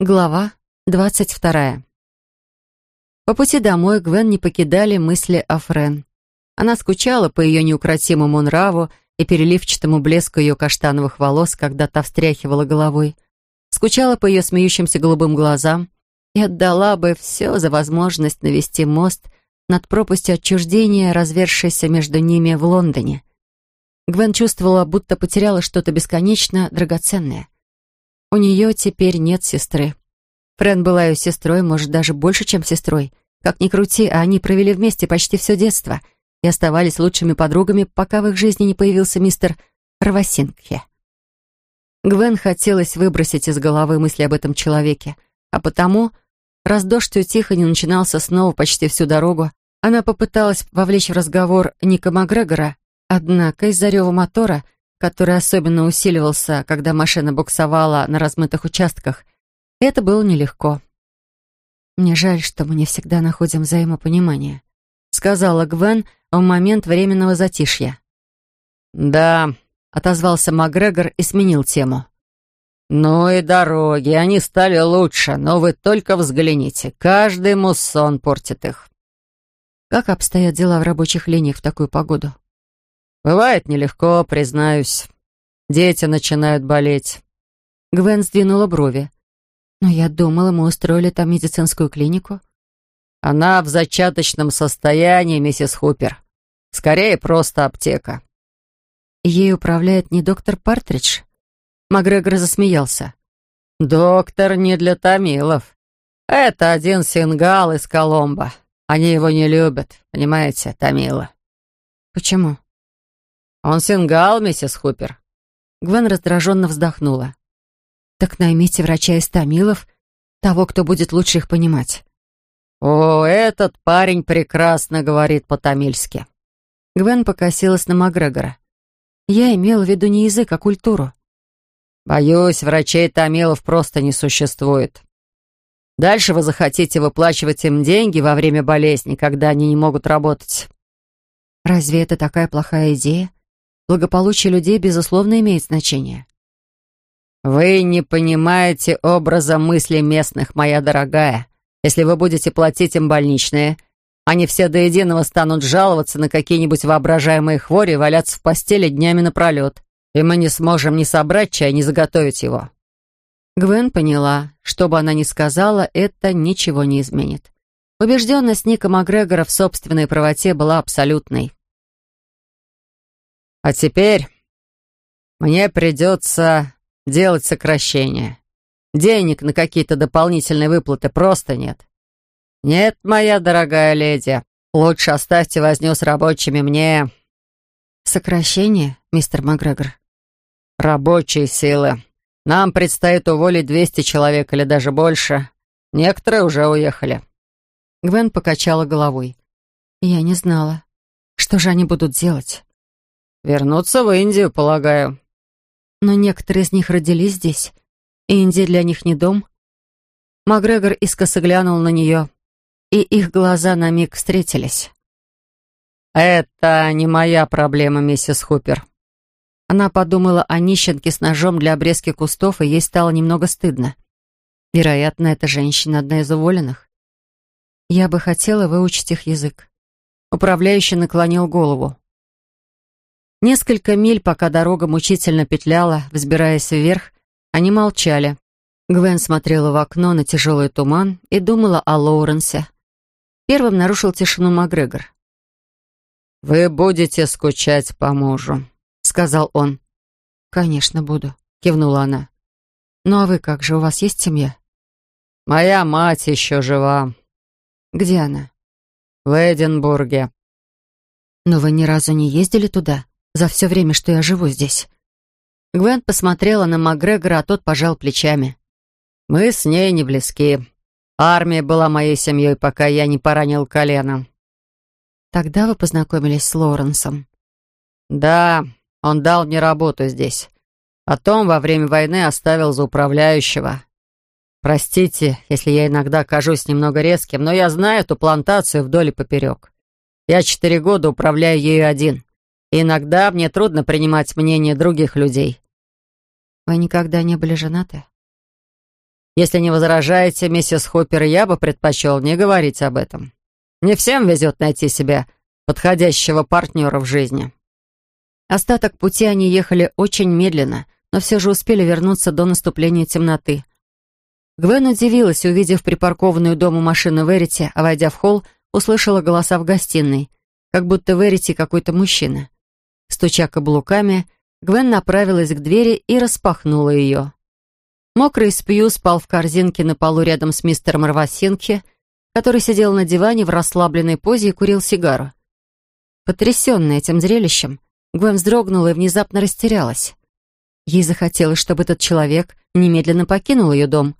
Глава двадцать вторая. По пути домой Гвен не покидали мысли о Френ. Она скучала по ее неукротимому нраву и переливчатому блеску ее каштановых волос, когда та встряхивала головой. Скучала по ее смеющимся голубым глазам и отдала бы все за возможность навести мост над пропастью отчуждения, развершейся между ними в Лондоне. Гвен чувствовала, будто потеряла что-то бесконечно драгоценное — у нее теперь нет сестры. Френ была ее сестрой, может, даже больше, чем сестрой. Как ни крути, а они провели вместе почти все детство и оставались лучшими подругами, пока в их жизни не появился мистер Равасингхе. Гвен хотелось выбросить из головы мысли об этом человеке, а потому, раз дождь утих и не начинался снова почти всю дорогу, она попыталась вовлечь в разговор Ника Макгрегора, однако из-за рева мотора — который особенно усиливался, когда машина буксовала на размытых участках, это было нелегко. «Мне жаль, что мы не всегда находим взаимопонимание», сказала Гвен в момент временного затишья. «Да», — отозвался Макгрегор и сменил тему. «Ну и дороги, они стали лучше, но вы только взгляните, каждый муссон портит их». «Как обстоят дела в рабочих линиях в такую погоду?» «Бывает нелегко, признаюсь. Дети начинают болеть». Гвен сдвинула брови. «Но я думала, мы устроили там медицинскую клинику». «Она в зачаточном состоянии, миссис Хупер. Скорее, просто аптека». «Ей управляет не доктор Партридж?» Макгрегор засмеялся. «Доктор не для Томилов. Это один сингал из Коломбо. Они его не любят, понимаете, Томила». «Почему?» «Он сингал, миссис Хупер». Гвен раздраженно вздохнула. «Так наймите врача из Томилов, того, кто будет лучше их понимать». «О, этот парень прекрасно говорит по-тамильски». Гвен покосилась на Макгрегора. «Я имела в виду не язык, а культуру». «Боюсь, врачей Томилов просто не существует. Дальше вы захотите выплачивать им деньги во время болезни, когда они не могут работать». «Разве это такая плохая идея? Благополучие людей, безусловно, имеет значение. «Вы не понимаете образа мысли местных, моя дорогая. Если вы будете платить им больничные, они все до единого станут жаловаться на какие-нибудь воображаемые хвори и валяться в постели днями напролет, и мы не сможем ни собрать чай, ни заготовить его». Гвен поняла, что бы она ни сказала, это ничего не изменит. Убежденность Ника Макгрегора в собственной правоте была абсолютной. А теперь мне придется делать сокращение. Денег на какие-то дополнительные выплаты просто нет. Нет, моя дорогая леди, лучше оставьте возню с рабочими мне... Сокращение, мистер Макгрегор? Рабочие силы. Нам предстоит уволить 200 человек или даже больше. Некоторые уже уехали. Гвен покачала головой. Я не знала. Что же они будут делать? Вернуться в Индию, полагаю. Но некоторые из них родились здесь. Индия для них не дом. Макгрегор искоса глянул на нее, и их глаза на миг встретились. «Это не моя проблема, миссис Хупер». Она подумала о нищенке с ножом для обрезки кустов, и ей стало немного стыдно. Вероятно, эта женщина одна из уволенных. Я бы хотела выучить их язык. Управляющий наклонил голову. Несколько миль, пока дорога мучительно петляла, взбираясь вверх, они молчали. Гвен смотрела в окно на тяжелый туман и думала о Лоуренсе. Первым нарушил тишину Макгрегор. «Вы будете скучать по мужу», — сказал он. «Конечно, буду», — кивнула она. «Ну а вы как же, у вас есть семья?» «Моя мать еще жива». «Где она?» «В Эдинбурге». «Но вы ни разу не ездили туда?» За все время, что я живу здесь». Гвен посмотрела на Макгрегора, а тот пожал плечами. «Мы с ней не близки. Армия была моей семьей, пока я не поранил колено». «Тогда вы познакомились с Лоренсом?» «Да, он дал мне работу здесь. Потом во время войны оставил за управляющего. Простите, если я иногда кажусь немного резким, но я знаю эту плантацию вдоль и поперек. Я четыре года управляю ею один. Иногда мне трудно принимать мнение других людей. Вы никогда не были женаты? Если не возражаете, миссис Хоппер, я бы предпочел не говорить об этом. Не всем везет найти себе подходящего партнера в жизни». Остаток пути они ехали очень медленно, но все же успели вернуться до наступления темноты. Гвен удивилась, увидев припаркованную дому машину Верити, а войдя в холл, услышала голоса в гостиной, как будто Верити какой-то мужчина. Стуча каблуками, Гвен направилась к двери и распахнула ее. Мокрый Спью спал в корзинке на полу рядом с мистером Рвасинки, который сидел на диване в расслабленной позе и курил сигару. Потрясенная этим зрелищем, Гвен вздрогнула и внезапно растерялась. Ей захотелось, чтобы этот человек немедленно покинул ее дом.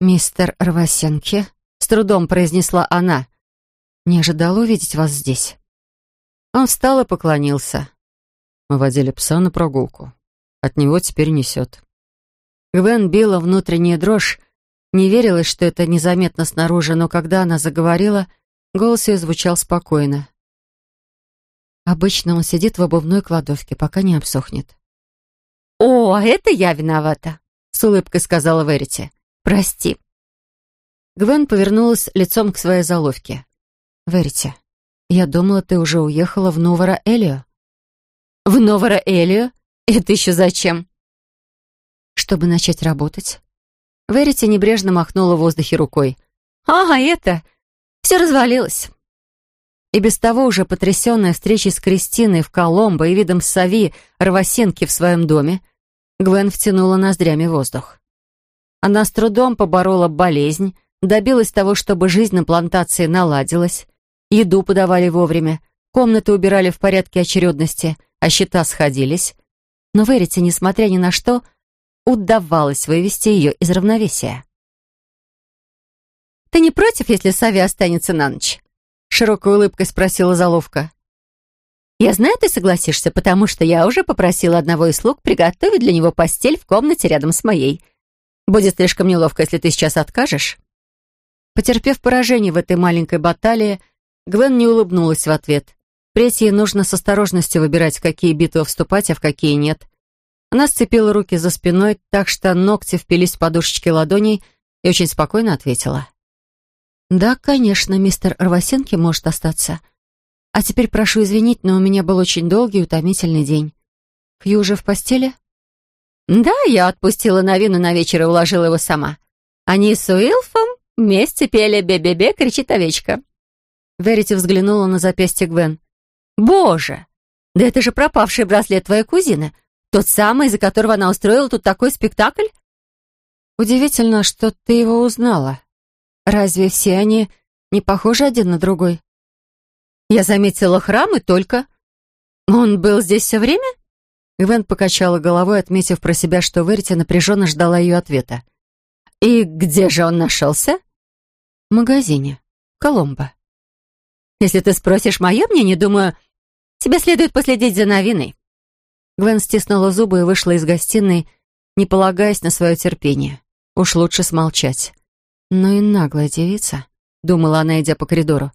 «Мистер Рвасенки», — с трудом произнесла она, — «не ожидала увидеть вас здесь». Он встал и поклонился. Мы водили пса на прогулку. От него теперь несет. Гвен била внутренняя дрожь, не верилось, что это незаметно снаружи, но когда она заговорила, голос ее звучал спокойно. Обычно он сидит в обувной кладовке, пока не обсохнет. «О, а это я виновата», — с улыбкой сказала Верити. «Прости». Гвен повернулась лицом к своей заловке. «Верити, я думала, ты уже уехала в Новора-Элио». «В Новора-Элио? Это еще зачем?» «Чтобы начать работать». Верити небрежно махнула в воздухе рукой. «А, это... Все развалилось. И без того уже потрясенная встречей с Кристиной в Коломбо и видом Сави Равасенки в своем доме, Гвен втянула ноздрями воздух. Она с трудом поборола болезнь, добилась того, чтобы жизнь на плантации наладилась, еду подавали вовремя, комнаты убирали в порядке очередности, а счета сходились. Но Верите, несмотря ни на что, удавалось вывести ее из равновесия. «Ты не против, если Сави останется на ночь?» широкой улыбкой спросила заловка. «Я знаю, ты согласишься, потому что я уже попросила одного из слуг приготовить для него постель в комнате рядом с моей. Будет слишком неловко, если ты сейчас откажешь». Потерпев поражение в этой маленькой баталии, Гвен не улыбнулась в ответ. Ей нужно с осторожностью выбирать, в какие битвы вступать, а в какие нет. Она сцепила руки за спиной, так что ногти впились в подушечки ладоней и очень спокойно ответила. «Да, конечно, мистер Рвасенки может остаться. А теперь прошу извинить, но у меня был очень долгий и утомительный день. Хью уже в постели?» «Да, я отпустила Новину на вечер и уложила его сама. Они с Уилфом вместе пели «Бе-бе-бе», кричит овечка». Верити взглянула на запястье Гвен. «Боже! Да это же пропавший браслет твоей кузины. Тот самый, из-за которого она устроила тут такой спектакль?» «Удивительно, что ты его узнала», Разве все они не похожи один на другой? Я заметила храм и только. Он был здесь все время? Гвен покачала головой, отметив про себя, что Верити напряженно ждала ее ответа. «И где же он нашелся?» «В магазине. Коломбо». «Если ты спросишь мое мнение, думаю, тебе следует последить за новиной». Гвен стиснула зубы и вышла из гостиной, не полагаясь на свое терпение. Уж лучше смолчать. «Ну и наглая девица», — думала она, идя по коридору.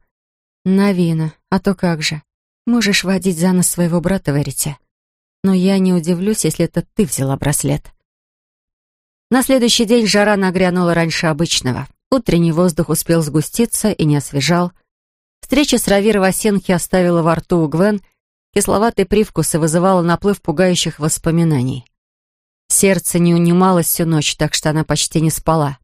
«Новина, а то как же. Можешь водить за нос своего брата, верите? Но я не удивлюсь, если это ты взяла браслет». На следующий день жара нагрянула раньше обычного. Утренний воздух успел сгуститься и не освежал. Встреча с Равир Васенки оставила во рту у Гвен кисловатый привкус и вызывала наплыв пугающих воспоминаний. Сердце не унималось всю ночь, так что она почти не спала.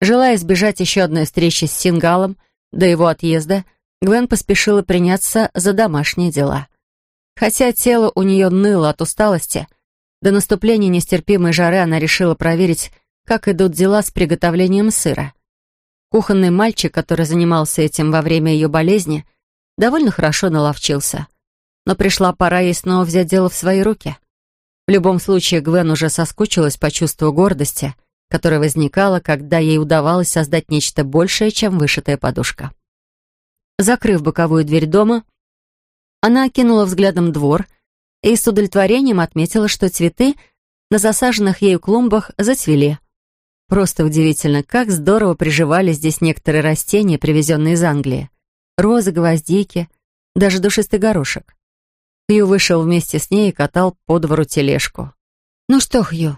Желая избежать еще одной встречи с Сингалом до его отъезда, Гвен поспешила приняться за домашние дела. Хотя тело у нее ныло от усталости, до наступления нестерпимой жары она решила проверить, как идут дела с приготовлением сыра. Кухонный мальчик, который занимался этим во время ее болезни, довольно хорошо наловчился. Но пришла пора ей снова взять дело в свои руки. В любом случае, Гвен уже соскучилась по чувству гордости — которая возникала, когда ей удавалось создать нечто большее, чем вышитая подушка. Закрыв боковую дверь дома, она окинула взглядом двор и с удовлетворением отметила, что цветы на засаженных ею клумбах зацвели. Просто удивительно, как здорово приживали здесь некоторые растения, привезенные из Англии. Розы, гвоздики, даже душистый горошек. Хью вышел вместе с ней и катал по двору тележку. «Ну что, Хью,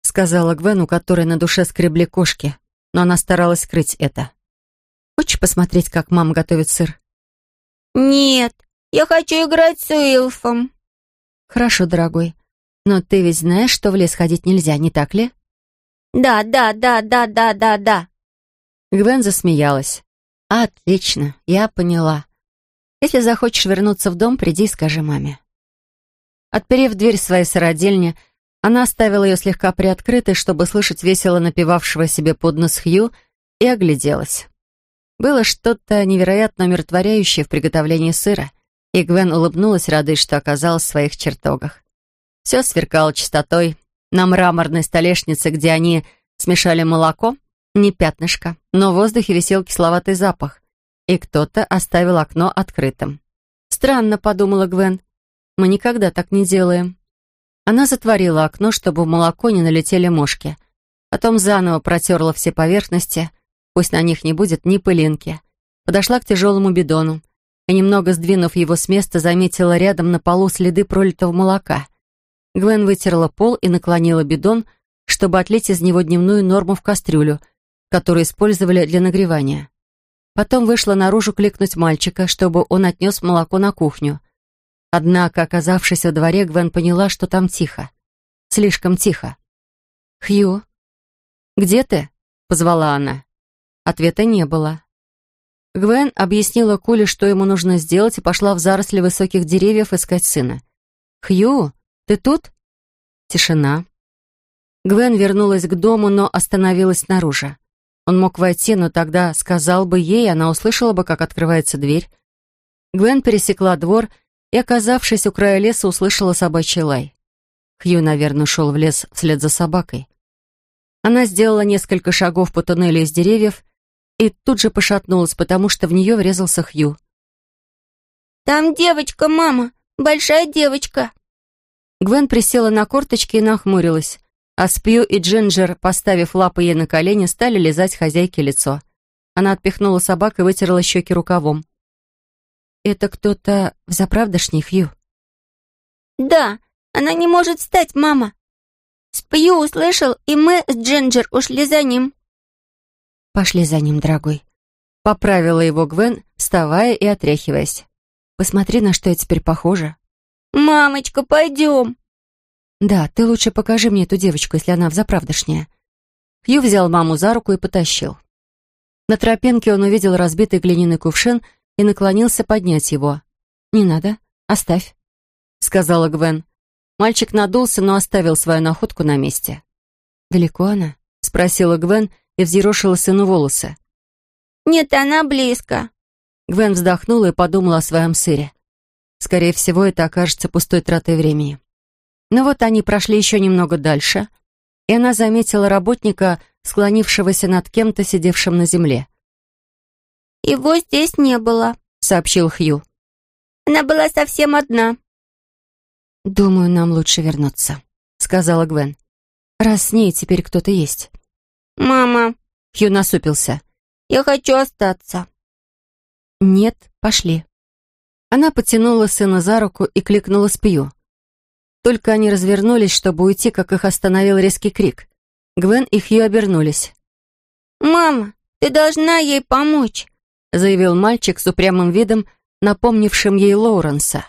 сказала Гвен, у которой на душе скребли кошки, но она старалась скрыть это. «Хочешь посмотреть, как мама готовит сыр?» «Нет, я хочу играть с Уилфом». «Хорошо, дорогой. Но ты ведь знаешь, что в лес ходить нельзя, не так ли?» «Да, да, да, да, да, да, да». Гвен засмеялась. «Отлично, я поняла. Если захочешь вернуться в дом, приди и скажи маме». Отперев дверь своей сыродельни, она оставила ее слегка приоткрытой, чтобы слышать весело напевавшего себе под нос Хью, и огляделась. Было что-то невероятно умиротворяющее в приготовлении сыра, и Гвен улыбнулась, радуясь, что оказалась в своих чертогах. Все сверкало чистотой. На мраморной столешнице, где они смешали молоко, не пятнышко, но в воздухе висел кисловатый запах, и кто-то оставил окно открытым. «Странно», — подумала Гвен, — «мы никогда так не делаем». Она затворила окно, чтобы в молоко не налетели мошки. Потом заново протерла все поверхности, пусть на них не будет ни пылинки. Подошла к тяжелому бидону и, немного сдвинув его с места, заметила рядом на полу следы пролитого молока. Гвен вытерла пол и наклонила бидон, чтобы отлить из него дневную норму в кастрюлю, которую использовали для нагревания. Потом вышла наружу кликнуть мальчика, чтобы он отнес молоко на кухню. Однако, оказавшись во дворе, Гвен поняла, что там тихо. Слишком тихо. «Хью, где ты?» — позвала она. Ответа не было. Гвен объяснила Куле, что ему нужно сделать, и пошла в заросли высоких деревьев искать сына. «Хью, ты тут?» Тишина. Гвен вернулась к дому, но остановилась снаружи. Он мог войти, но тогда сказал бы ей, она услышала бы, как открывается дверь. Гвен пересекла двор и, оказавшись у края леса, услышала собачий лай. Хью, наверное, шел в лес вслед за собакой. Она сделала несколько шагов по туннелю из деревьев и тут же пошатнулась, потому что в нее врезался Хью. «Там девочка, мама, большая девочка». Гвен присела на корточки и нахмурилась, а Спью и Джинджер, поставив лапы ей на колени, стали лизать хозяйке лицо. Она отпихнула собак и вытерла щеки рукавом. «Это кто-то в заправдошний, Хью?» «Да, она не может встать, мама. Спью услышал, и мы с Джинджер ушли за ним». «Пошли за ним, дорогой». Поправила его Гвен, вставая и отряхиваясь. «Посмотри, на что я теперь похожа». «Мамочка, пойдем». «Да, ты лучше покажи мне эту девочку, если она взаправдошняя». Хью взял маму за руку и потащил. На тропинке он увидел разбитый глиняный кувшин и наклонился поднять его. «Не надо, оставь», — сказала Гвен. Мальчик надулся, но оставил свою находку на месте. «Далеко она?» — спросила Гвен и взъерошила сыну волосы. «Нет, она близко». Гвен вздохнула и подумала о своем сыре. Скорее всего, это окажется пустой тратой времени. Но вот они прошли еще немного дальше, и она заметила работника, склонившегося над кем-то, сидевшим на земле. «Его здесь не было», — сообщил Хью. «Она была совсем одна». «Думаю, нам лучше вернуться», — сказала Гвен. «Раз с ней теперь кто-то есть». «Мама», — Хью насупился. «Я хочу остаться». «Нет, пошли». Она потянула сына за руку и кликнула Спью. Только они развернулись, чтобы уйти, как их остановил резкий крик. Гвен и Хью обернулись. «Мама, ты должна ей помочь», — заявил мальчик с упрямым видом, напомнившим ей Лоуренса.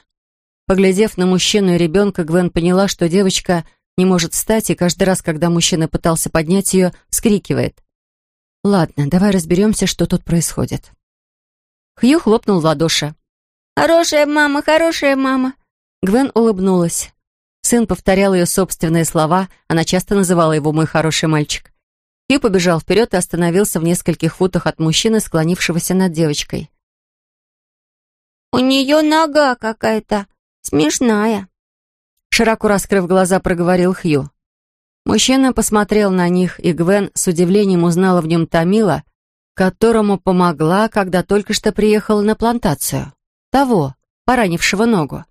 Поглядев на мужчину и ребенка, Гвен поняла, что девочка не может встать, и каждый раз, когда мужчина пытался поднять ее, вскрикивает. «Ладно, давай разберемся, что тут происходит». Хью хлопнул в ладоши. «Хорошая мама, хорошая мама». Гвен улыбнулась. Сын повторял ее собственные слова, она часто называла его «мой хороший мальчик». Хью побежал вперед и остановился в нескольких футах от мужчины, склонившегося над девочкой. «У нее нога какая-то смешная», — широко раскрыв глаза, проговорил Хью. Мужчина посмотрел на них, и Гвен с удивлением узнала в нем Томила, которому помогла, когда только что приехала на плантацию. Того, поранившего ногу.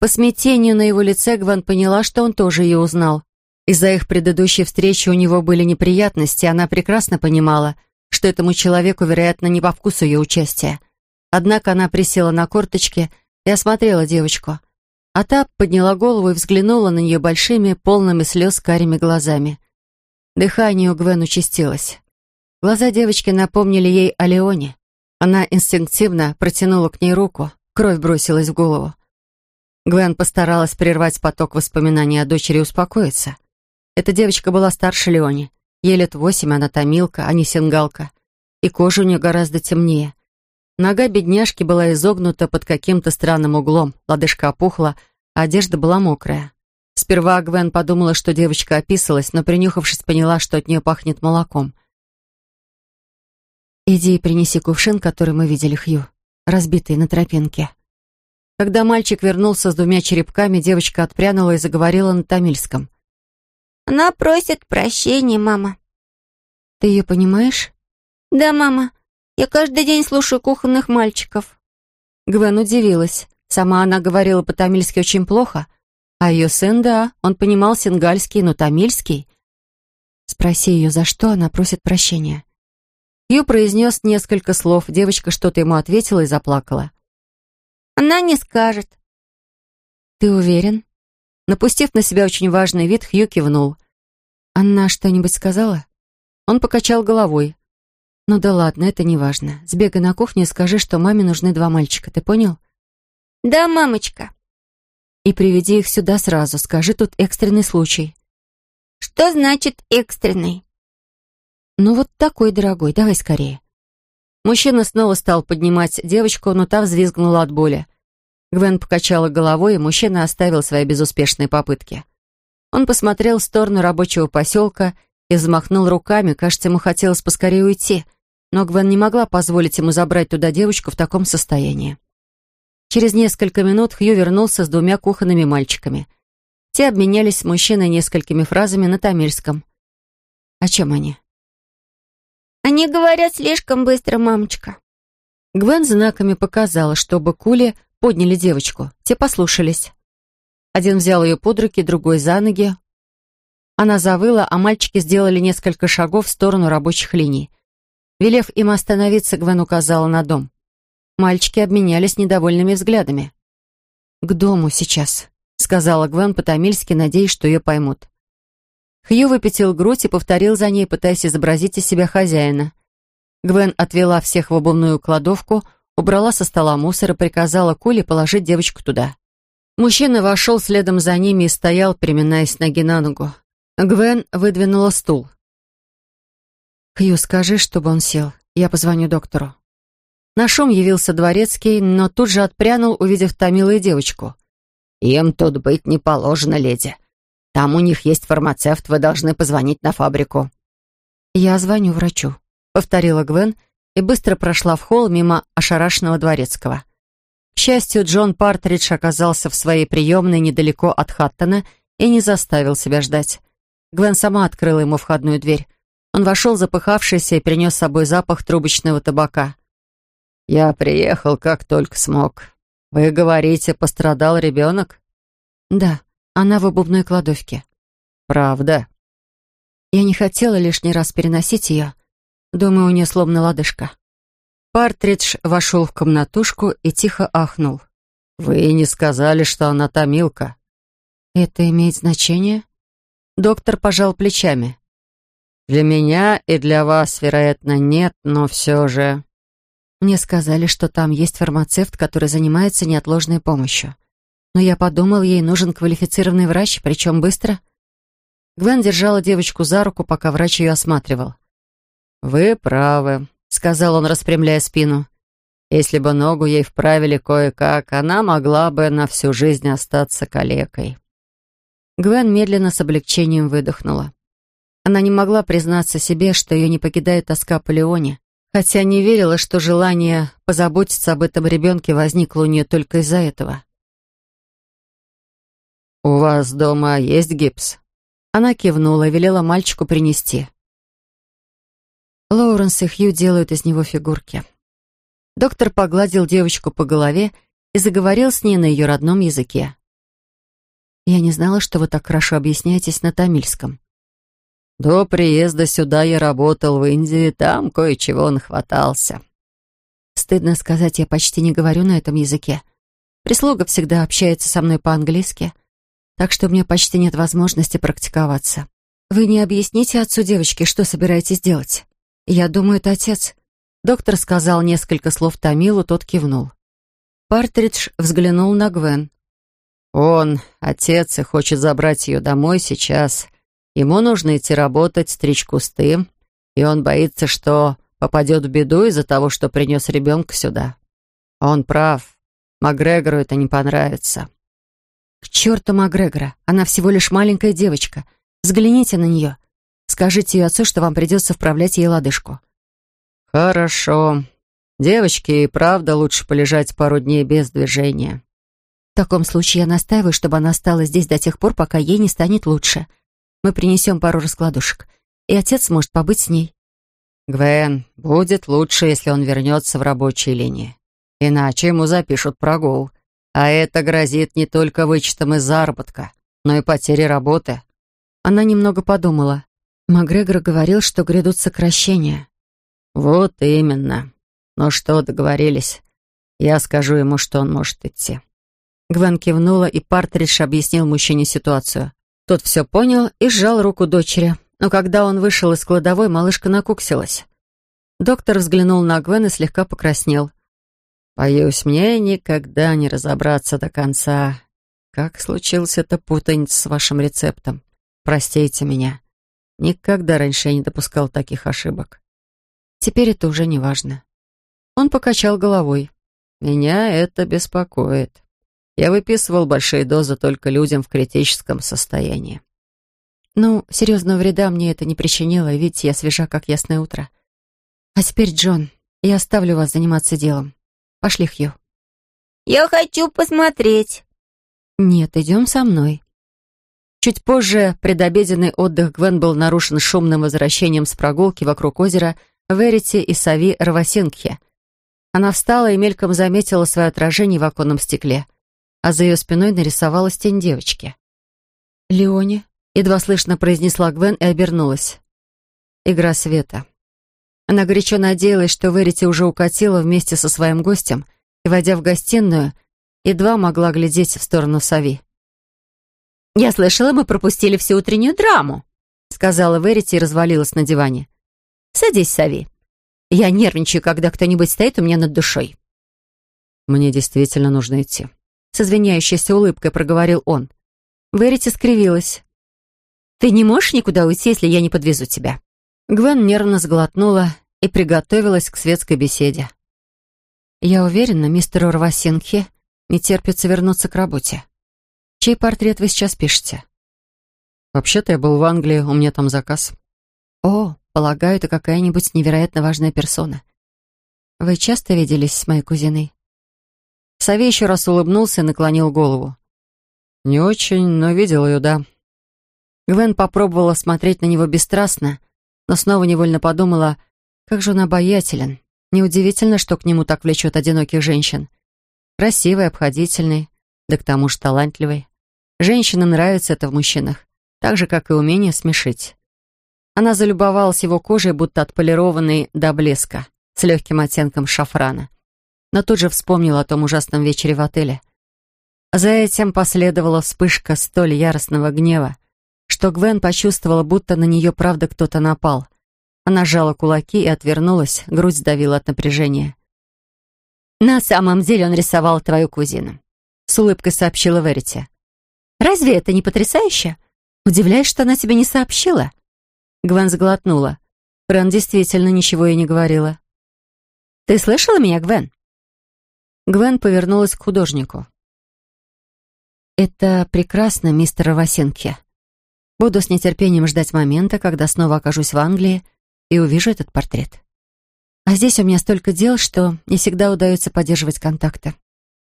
По смятению на его лице Гвен поняла, что он тоже ее узнал. Из-за их предыдущей встречи у него были неприятности, она прекрасно понимала, что этому человеку, вероятно, не по вкусу ее участия. Однако она присела на корточки и осмотрела девочку. А та подняла голову и взглянула на нее большими, полными слез карими глазами. Дыхание у Гвен участилось. Глаза девочки напомнили ей о Леоне. Она инстинктивно протянула к ней руку. Кровь бросилась в голову. Гвен постаралась прервать поток воспоминаний о дочери и успокоиться. Эта девочка была старше Леони. Ей лет восемь, она томилка, а не сингалка. И кожа у нее гораздо темнее. Нога бедняжки была изогнута под каким-то странным углом, лодыжка опухла, а одежда была мокрая. Сперва Гвен подумала, что девочка описалась, но, принюхавшись, поняла, что от нее пахнет молоком. «Иди и принеси кувшин, который мы видели, Хью, разбитый на тропинке». Когда мальчик вернулся с двумя черепками, девочка отпрянула и заговорила на тамильском. «Она просит прощения, мама». «Ты ее понимаешь?» «Да, мама. Я каждый день слушаю кухонных мальчиков». Гвен удивилась. Сама она говорила по-тамильски очень плохо. А ее сын, да, он понимал сингальский, но тамильский. Спроси ее, за что она просит прощения. Ю произнес несколько слов, девочка что-то ему ответила и заплакала. Она не скажет. Ты уверен? Напустив на себя очень важный вид, Хью кивнул. Она что-нибудь сказала? Он покачал головой. Ну да ладно, это не важно. Сбегай на кухню и скажи, что маме нужны два мальчика, ты понял? Да, мамочка. И приведи их сюда сразу, скажи, тут экстренный случай. Что значит экстренный? Ну вот такой, дорогой, давай скорее. Мужчина снова стал поднимать девочку, но та взвизгнула от боли. Гвен покачала головой, и мужчина оставил свои безуспешные попытки. Он посмотрел в сторону рабочего поселка и взмахнул руками, кажется, ему хотелось поскорее уйти, но Гвен не могла позволить ему забрать туда девочку в таком состоянии. Через несколько минут Хью вернулся с двумя кухонными мальчиками. Те обменялись с мужчиной несколькими фразами на тамильском. О чем они? «Они говорят слишком быстро, мамочка». Гвен знаками показала, чтобы Кули подняли девочку. Те послушались. Один взял ее под руки, другой за ноги. Она завыла, а мальчики сделали несколько шагов в сторону рабочих линий. Велев им остановиться, Гвен указала на дом. Мальчики обменялись недовольными взглядами. «К дому сейчас», — сказала Гвен по-тамильски, надеясь, что ее поймут. Хью выпятил грудь и повторил за ней, пытаясь изобразить из себя хозяина. Гвен отвела всех в обувную кладовку, убрала со стола мусор и приказала Куле положить девочку туда. Мужчина вошел следом за ними и стоял, переминаясь ноги на ногу. Гвен выдвинула стул. «Хью, скажи, чтобы он сел. Я позвоню доктору». На шум явился дворецкий, но тут же отпрянул, увидев Томила и девочку. «Им тут быть не положено, леди. Там у них есть фармацевт, вы должны позвонить на фабрику». «Я звоню врачу», — повторила Гвен и быстро прошла в холл мимо ошарашенного дворецкого. К счастью, Джон Партридж оказался в своей приемной недалеко от Хаттона и не заставил себя ждать. Гвен сама открыла ему входную дверь. Он вошел запыхавшийся и принес с собой запах трубочного табака. «Я приехал, как только смог. Вы говорите, пострадал ребенок?» «Да», она в обувной кладовке. Правда? Я не хотела лишний раз переносить ее. Думаю, у нее сломана лодыжка. Партридж вошел в комнатушку и тихо ахнул. «Вы не сказали, что она томилка». «Это имеет значение?» Доктор пожал плечами. «Для меня и для вас, вероятно, нет, но все же...» Мне сказали, что там есть фармацевт, который занимается неотложной помощью но я подумал, ей нужен квалифицированный врач, причем быстро. Гвен держала девочку за руку, пока врач ее осматривал. «Вы правы», — сказал он, распрямляя спину. «Если бы ногу ей вправили кое-как, она могла бы на всю жизнь остаться калекой». Гвен медленно с облегчением выдохнула. Она не могла признаться себе, что ее не покидает тоска по Леоне, хотя не верила, что желание позаботиться об этом ребенке возникло у нее только из-за этого. «У вас дома есть гипс?» Она кивнула и велела мальчику принести. Лоуренс и Хью делают из него фигурки. Доктор погладил девочку по голове и заговорил с ней на ее родном языке. «Я не знала, что вы так хорошо объясняетесь на тамильском». «До приезда сюда я работал в Индии, там кое-чего нахватался». Стыдно сказать, я почти не говорю на этом языке. Прислуга всегда общается со мной по-английски — так что мне почти нет возможности практиковаться. Вы не объясните отцу девочки, что собираетесь делать? Я думаю, это отец. Доктор сказал несколько слов Томилу, тот кивнул. Партридж взглянул на Гвен. «Он, отец, и хочет забрать ее домой сейчас. Ему нужно идти работать, стричь кусты, и он боится, что попадет в беду из-за того, что принес ребенка сюда. Он прав. Макгрегору это не понравится». «К черту Макгрегора! Она всего лишь маленькая девочка. Взгляните на нее. Скажите ее отцу, что вам придется вправлять ей лодыжку». «Хорошо. Девочке и правда лучше полежать пару дней без движения». «В таком случае я настаиваю, чтобы она осталась здесь до тех пор, пока ей не станет лучше. Мы принесем пару раскладушек, и отец сможет побыть с ней». «Гвен, будет лучше, если он вернется в рабочие линии. Иначе ему запишут прогул. А это грозит не только вычетом из заработка, но и потерей работы». Она немного подумала. Макгрегор говорил, что грядут сокращения. «Вот именно. Ну что, договорились. Я скажу ему, что он может идти». Гвен кивнула, и Партридж объяснил мужчине ситуацию. Тот все понял и сжал руку дочери. Но когда он вышел из кладовой, малышка накуксилась. Доктор взглянул на Гвен и слегка покраснел. «Боюсь, мне никогда не разобраться до конца. Как случилась эта путаница с вашим рецептом? Простите меня. Никогда раньше я не допускал таких ошибок». Теперь это уже не важно. Он покачал головой. «Меня это беспокоит. Я выписывал большие дозы только людям в критическом состоянии». «Ну, серьезного вреда мне это не причинило, видите, я свежа, как ясное утро. А теперь, Джон, я оставлю вас заниматься делом. Пошли, Хью». «Я хочу посмотреть». «Нет, идем со мной». Чуть позже предобеденный отдых Гвен был нарушен шумным возвращением с прогулки вокруг озера Верити и Сави Равасинкхе. Она встала и мельком заметила свое отражение в оконном стекле, а за ее спиной нарисовалась тень девочки. «Леоне», — едва слышно произнесла Гвен и обернулась. Игра света. Она горячо надеялась, что Верити уже укатила вместе со своим гостем, и, войдя в гостиную, едва могла глядеть в сторону Сави. «Я слышала, мы пропустили всю утреннюю драму», — сказала Верити и развалилась на диване. Садись, Сави. Я нервничаю, когда кто-нибудь стоит у меня над душой». «Мне действительно нужно идти», — с извиняющейся улыбкой проговорил он. Верити скривилась. «Ты не можешь никуда уйти, если я не подвезу тебя?» Гвен нервно сглотнула и приготовилась к светской беседе. «Я уверена, мистеру Равасинхе не терпится вернуться к работе. Чей портрет вы сейчас пишете?» «Вообще-то я был в Англии, у меня там заказ». «О, Полагаю, это какая-нибудь невероятно важная персона. Вы часто виделись с моей кузиной?» Савей еще раз улыбнулся и наклонил голову. «Не очень, но видел ее, да». Гвен попробовала смотреть на него бесстрастно, но снова невольно подумала, как же он обаятелен. Неудивительно, что к нему так влечет одиноких женщин. Красивый, обходительный, да к тому же талантливый. Женщинам нравится это в мужчинах, так же, как и умение смешить. Она залюбовалась его кожей, будто отполированной до блеска, с легким оттенком шафрана. Но тут же вспомнила о том ужасном вечере в отеле. За этим последовала вспышка столь яростного гнева, что Гвен почувствовала, будто на нее правда кто-то напал. Она сжала кулаки и отвернулась, грудь сдавила от напряжения. «На самом деле он рисовал твою кузину», — с улыбкой сообщила Верити. «Разве это не потрясающе? Удивляюсь, что она тебе не сообщила». Гвен сглотнула. Фрэн действительно ничего ей не говорила. «Ты слышала меня, Гвен?» Гвен повернулась к художнику. «Это прекрасно, мистер Васенке. Буду с нетерпением ждать момента, когда снова окажусь в Англии и увижу этот портрет. А здесь у меня столько дел, что не всегда удается поддерживать контакты».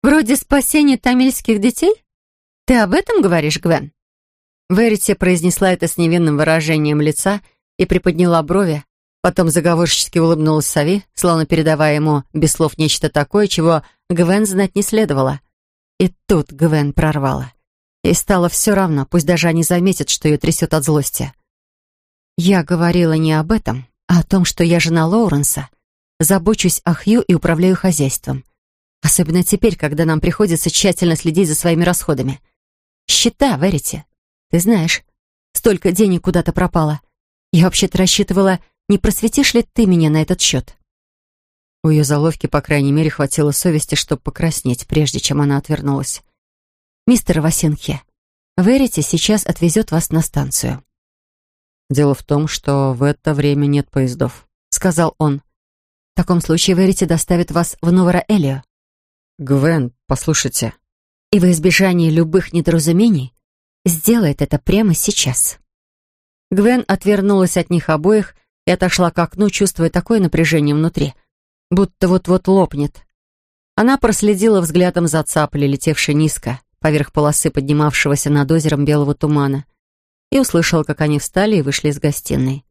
«Вроде спасения тамильских детей? Ты об этом говоришь, Гвен?» Верити произнесла это с невинным выражением лица и приподняла брови, потом заговорщически улыбнулась Сави, словно передавая ему без слов нечто такое, чего Гвен знать не следовало. И тут Гвен прорвала. И стало все равно, пусть даже они заметят, что ее трясет от злости. Я говорила не об этом, а о том, что я жена Лоуренса, забочусь о Хью и управляю хозяйством. Особенно теперь, когда нам приходится тщательно следить за своими расходами. Счета, верите? Ты знаешь, столько денег куда-то пропало. Я вообще-то рассчитывала, не просветишь ли ты меня на этот счет?» У ее заловки, по крайней мере, хватило совести, чтобы покраснеть, прежде чем она отвернулась. «Мистер Васенхе, Верите сейчас отвезет вас на станцию». «Дело в том, что в это время нет поездов», — сказал он. «В таком случае Верите доставит вас в Новора-Элио». «Гвен, послушайте». «И во избежание любых недоразумений сделает это прямо сейчас». Гвен отвернулась от них обоих и отошла к окну, чувствуя такое напряжение внутри, будто вот-вот лопнет. Она проследила взглядом за цаплей, летевшей низко, поверх полосы поднимавшегося над озером белого тумана, и услышала, как они встали и вышли из гостиной.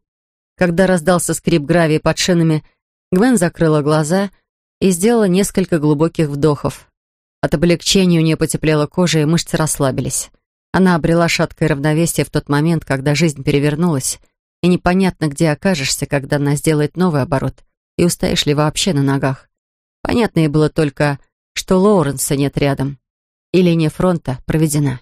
Когда раздался скрип гравия под шинами, Гвен закрыла глаза и сделала несколько глубоких вдохов. От облегчения у нее потеплела кожа, и мышцы расслабились. Она обрела шаткое равновесие в тот момент, когда жизнь перевернулась, и непонятно, где окажешься, когда она сделает новый оборот, и устоишь ли вообще на ногах. Понятно ей было только, что Лоуренса нет рядом, и линия фронта проведена.